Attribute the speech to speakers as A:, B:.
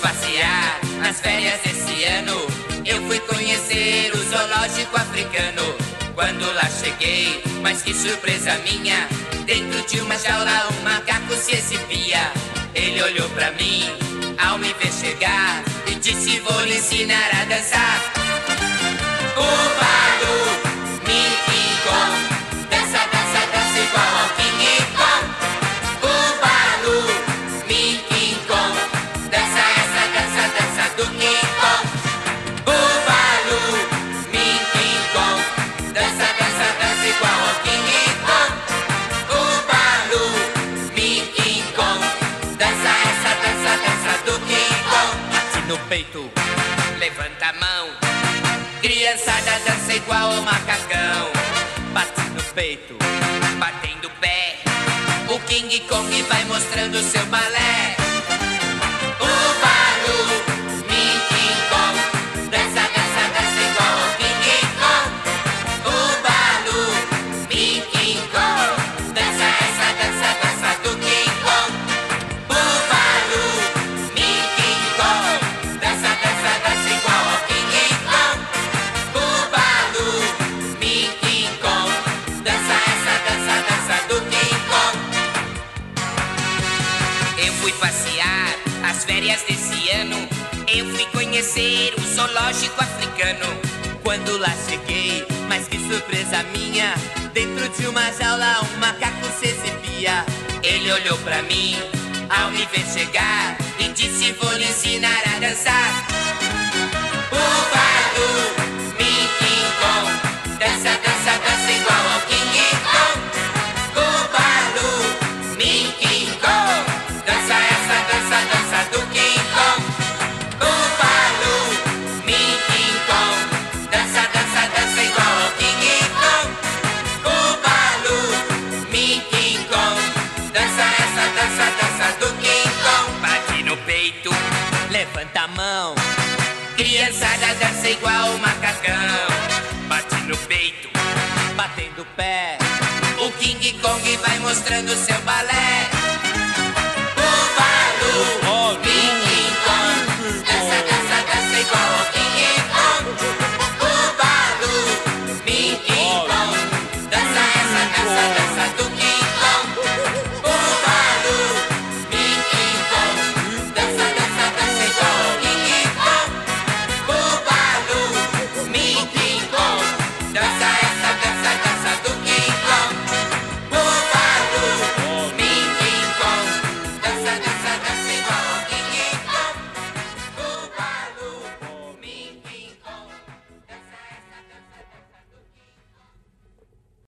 A: Passear nas férias desse ano. Eu fui conhecer o zoológico africano. Quando lá cheguei, mas que surpresa minha! Dentro de uma jaula, um macaco se exibia. Ele olhou pra mim ao me ver chegar e disse: Vou lhe ensinar a dançar. Peito, levanta a mão. Criançada dança igual ao macacão. Bate no peito, batendo o pé. O King Kong vai mostrando seu balé. Fui passear as férias desse ano. Eu fui conhecer o zoológico africano. Quando lá cheguei, mas que surpresa minha! Dentro de uma jaula, um macaco se exibia. Ele olhou pra mim ao me ver chegar e disse: Vou lhe ensinar a dançar. Levanta a mão. Criançada dança igual o macacão. Bate no peito, batendo o pé. O King Kong vai mostrando seu balé. México.